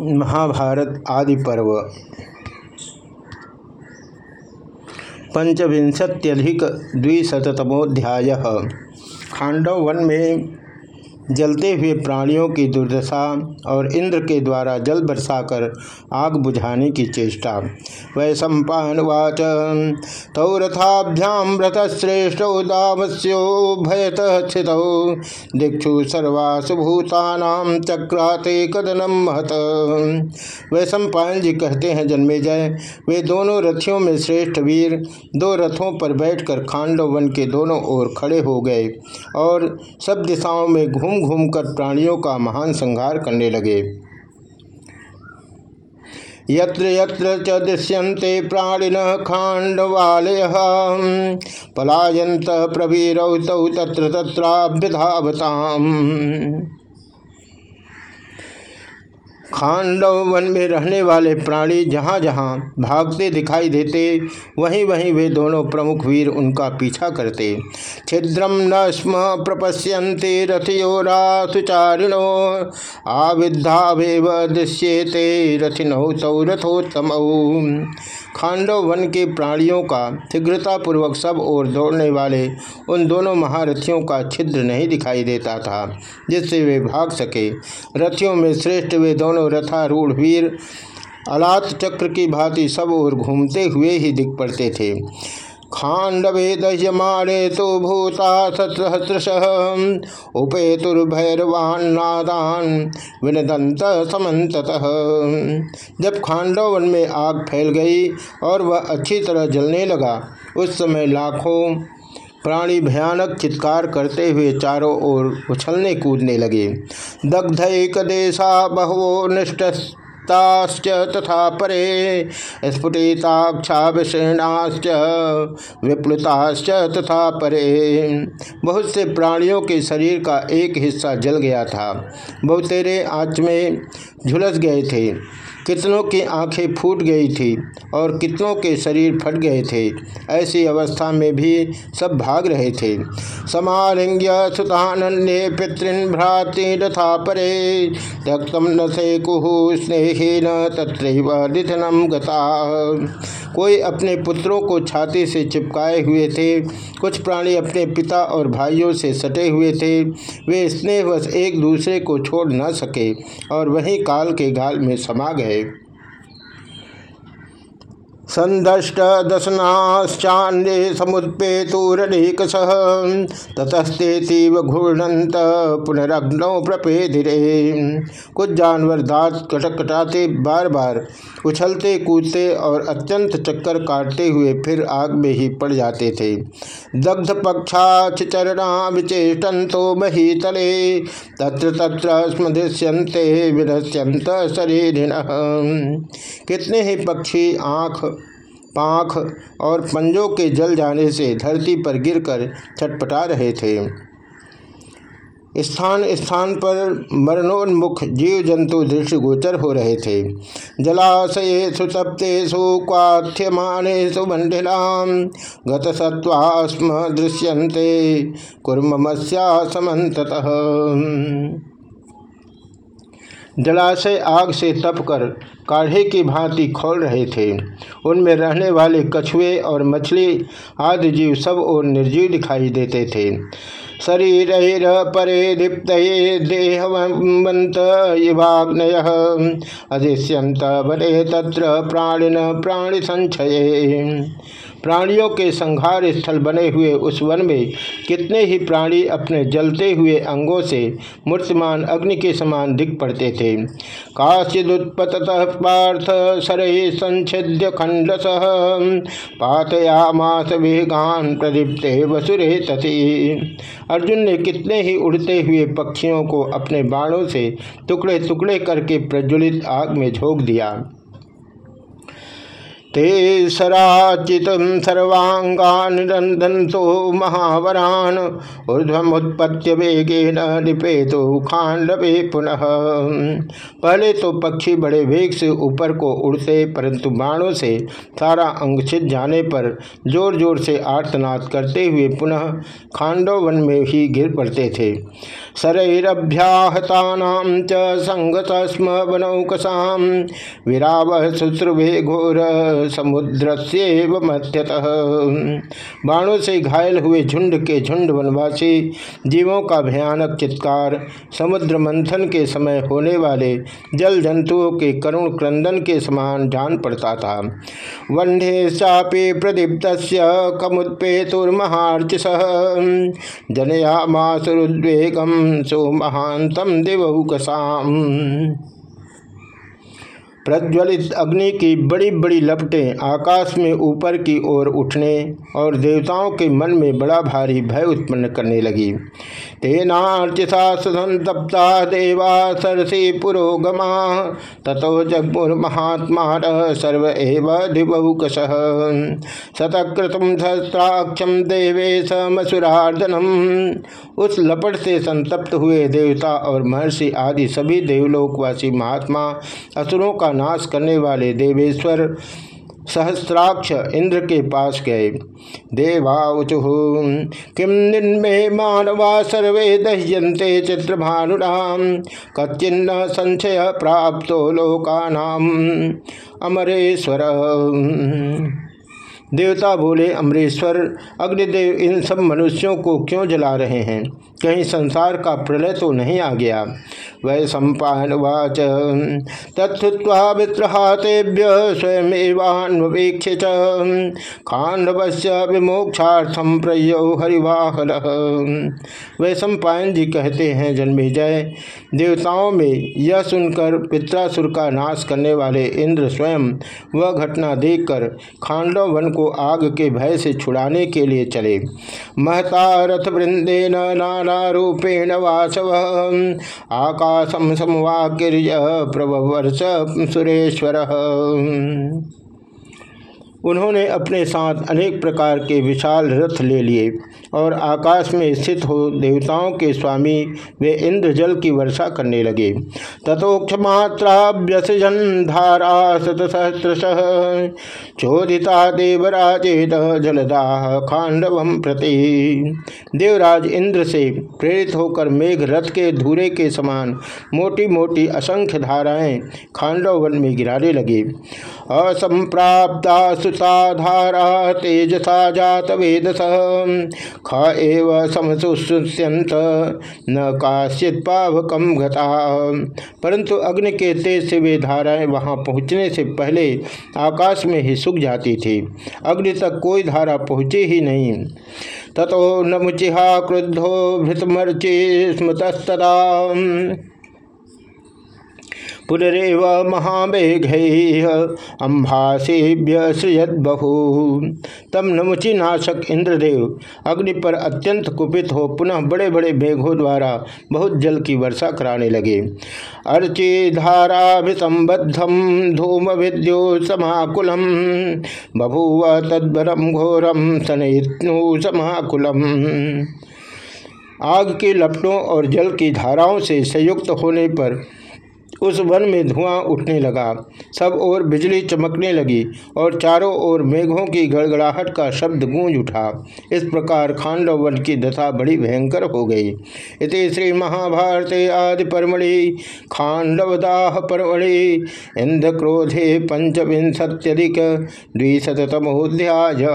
महाभारत आदि पर्व। पंचविंशत्यधिक द्विशतमोध्याय खांडव वन में जलते हुए प्राणियों की दुर्दशा और इंद्र के द्वारा जल बरसाकर आग बुझाने की चेष्टा। वै सम्पावाच तौ रथाभ्याम रथश्रेष्ठ दावस्यो भयत स्थित। दीक्षु सर्वासु चक्राते कदनम महत। वै सम्पायन जी कहते हैं जन्मे जय वे दोनों रथियों में श्रेष्ठ वीर, दो रथों पर बैठकर खांडव वन के दोनों ओर खड़े हो गए और सब दिशाओं में घूम घूमकर प्राणियों का महान संहार करने लगे। यत्र यत्र च दृश्यन्ते प्राणिन खांडवालय। पलायंत प्रवीरौ तत्र तत्राभ्यधावताम। खांडव वन में रहने वाले प्राणी जहाँ जहाँ भागते दिखाई देते, वहीं वहीं वे दोनों प्रमुख वीर उनका पीछा करते। छिद्रम न स्म प्रपश्यंते रथियो रासुचारिणो आविद्धावेव दृश्येते रथिनौ सौ रथोत्तम। खांडव वन के प्राणियों का शीघ्रतापूर्वक सब ओर दौड़ने वाले उन दोनों महारथियों का छिद्र नहीं दिखाई देता था, जिससे वे भाग सके। रथियों में श्रेष्ठ वे दोनों रथारूढ़ वीर अलात चक्र की भांति सब ओर घूमते हुए ही दिख पड़ते थे। खांडवे दह्यमाणे तो भूता सत्रश उपेतुर्भैरवान नादान विनदंत समत जब खांडव वन में आग फैल गई और वह अच्छी तरह जलने लगा, उस समय लाखों प्राणी भयानक चित्कार करते हुए चारों ओर उछलने कूदने लगे। दग्ध एक देशा बहुवो निष्ठ ताश्च तथा परे। स्फुटिताक्षा विषीणाश्च विप्लुताश्च तथा परे। बहुत से प्राणियों के शरीर का एक हिस्सा जल गया था। बहुतेरे आँच में झुलस गए थे। कितनों की आँखें फूट गई थी और कितनों के शरीर फट गए थे। ऐसी अवस्था में भी सब भाग रहे थे। समालिंग्य सुतान्य पितृन भ्राति रथा परे। रक्तम न से कुहु स्नेह न तत्रनम गता। कोई अपने पुत्रों को छाती से चिपकाए हुए थे, कुछ प्राणी अपने पिता और भाइयों से सटे हुए थे, वे स्नेहवश एक दूसरे को छोड़ न सके और वहीं काल के घाल में समा गए। संदष्ट दशनाश्चान्ये ततस्ते तीव घूर्णंत पुनरग्नौ प्रपेधिरे कुछ जानवर दांत कटकटाते बार बार उछलते, कूदते और अत्यंत चक्कर काटते हुए फिर आग में ही पड़ जाते थे। दग्ध पक्षाचरणा विचेष्टो महीतले, तत्र तत्र स्मृश्यंते विनश्यंत शरीर कितने ही पक्षी, आँख पाख और पंजों के जल जाने से धरती पर गिरकर छटपटा रहे थे। स्थान स्थान पर मरणोन्मुख जीव जंतु दृष्टि गोचर हो रहे थे। जलाशय सुतप्तेषु क्वाथ्यमानेषु मंडिलाम गतसत्वास्म दृश्यन्ते कुर्मस्या समन्ततः। जलाशय आग से तपकर काढ़े की भांति खोल रहे थे। उनमें रहने वाले कछुए और मछली आदि जीव सब और निर्जीव दिखाई देते थे। शरीर परे दीप्त देहवंत इवाग्नय। अधिष्यंत बने तत्र प्राणिन प्राणि संचय। प्राणियों के संहार स्थल बने हुए उस वन में कितने ही प्राणी अपने जलते हुए अंगों से मूर्तिमान अग्नि के समान दिख पड़ते थे। काश्चिदुत्पत पार्थ सरय संछिद्य खंडस पातयामास वेगान प्रदीप्ते वसुरे तथी अर्जुन ने कितने ही उड़ते हुए पक्षियों को अपने बाणों से टुकड़े टुकड़े करके प्रज्वलित आग में झोंक दिया। ते सराचित सर्वांगानिरंदंतो महावरान। ऊर्धमुत्पत्य वेगेन निपेतो खांडवे पुनः। पहले तो पक्षी बड़े वेग से ऊपर को उड़ते, परंतु बाणों से सारा अंग छिद जाने पर ज़ोर ज़ोर से आर्तनाद करते हुए पुनः खांडव वन में ही गिर पड़ते थे। शरैरभ्याहता च संगत स्म वनौकसा। विराव शुश्रुभे घोर समुद्र से मध्यतः। बाणों से घायल हुए झुंड के झुंड वनवासी, जीवों का भयानक चित्कार, समुद्र मंथन के समय होने वाले जल जंतुओं के करुण क्रंदन के समान जान पड़ता था। वंडे चापे प्रदीप्त कमुत्पेतुर्महार्चिस। जनयामासुरुद्वेगम सो महांतम दिवहुकसाम प्रज्वलित अग्नि की बड़ी बड़ी लपटें आकाश में ऊपर की ओर उठने और देवताओं के मन में बड़ा भारी भय उत्पन्न करने लगी। तेनार्चिता संतप्ता देवा सरसी पुरोगमा तथो जगमुर्महात्मा सर्व एव दिवहुकश शतकृतम सहस्राक्षम देवे समसुरार्दनम। उस लपट से संतप्त हुए देवता और महर्षि आदि सभी देवलोकवासी महात्मा असुरों का नाश करने वाले देवेश्वर सहस्राक्ष इंद्र के पास गए। देवाउचु किम निन्मे मानवा सर्वे दह्यन्ते चित्रभानुराम कच्चिन्न संशय प्राप्त लोकानाम अमरेश्वर। देवता बोले, अमरेश्वर, अग्निदेव इन सब मनुष्यों को क्यों जला रहे हैं? कहीं संसार का प्रलय तो नहीं आ गया। वै सम्पावाच तत्वा वित्रहातेभ्य स्वयमेवान्वेक्ष खांडवस्य विमोक्षार्थम प्रयो हरिवाहन। वै सम्पायन जी कहते हैं, जन्मे जय। देवताओं में यह सुनकर पित्रासुर का नाश करने वाले इंद्र स्वयं वह घटना देखकर खांडव वन को आग के भय से छुड़ाने के लिए चले। महता रथ वृंदे नाना रूपेण वासव। आका आकाशम समवाक्य प्रभवर्ष सुरेश्वर। उन्होंने अपने साथ अनेक प्रकार के विशाल रथ ले लिए और आकाश में स्थित हो देवताओं के स्वामी वे इंद्र जल की वर्षा करने लगे। तथोक्ष मात्राभ्यसजन धारा शत सहस्रश चोदिता देवराजे जलदाह खांडव प्रति। देवराज इंद्र से प्रेरित होकर मेघ रथ के धूरे के समान मोटी मोटी असंख्य धाराएँ खांडव वन में गिराने लगे। असंप्राप्ता सुसाधारा तेजसा जात वेदस ख एव समसुष्यंत न काश्चित पावकम घता। परंतु अग्नि के तेज से वे धाराएँ वहाँ पहुँचने से पहले आकाश में ही सूख जाती थी। अग्नि तक कोई धारा पहुँची ही नहीं। ततो न मुचिहा क्रुद्धो भृतमर्चि स्मृतस्तदा पुनरव महामेघ अम्भासेभ्य सृजत बहु तम नमुचि नाशक इंद्रदेव, अग्नि पर अत्यंत कुपित हो पुनः बड़े बड़े मेघों द्वारा बहुत जल की वर्षा कराने लगे। अर्चि धाराभिसंबद्धम धूम विद्यो समाकुलम बभूव तद्भरम घोरम सनयु समाकुलम। आग के लपटों और जल की धाराओं से संयुक्त होने पर उस वन में धुआँ उठने लगा। सब ओर बिजली चमकने लगी और चारों ओर मेघों की गड़गड़ाहट का शब्द गूंज उठा। इस प्रकार खांडव वन की दशा बड़ी भयंकर हो गई। इस श्री महाभारत आदि परमणि खांडवदाह परमणि इंद्र क्रोधे पंचविंशत्यधिक द्विशतमोध्याय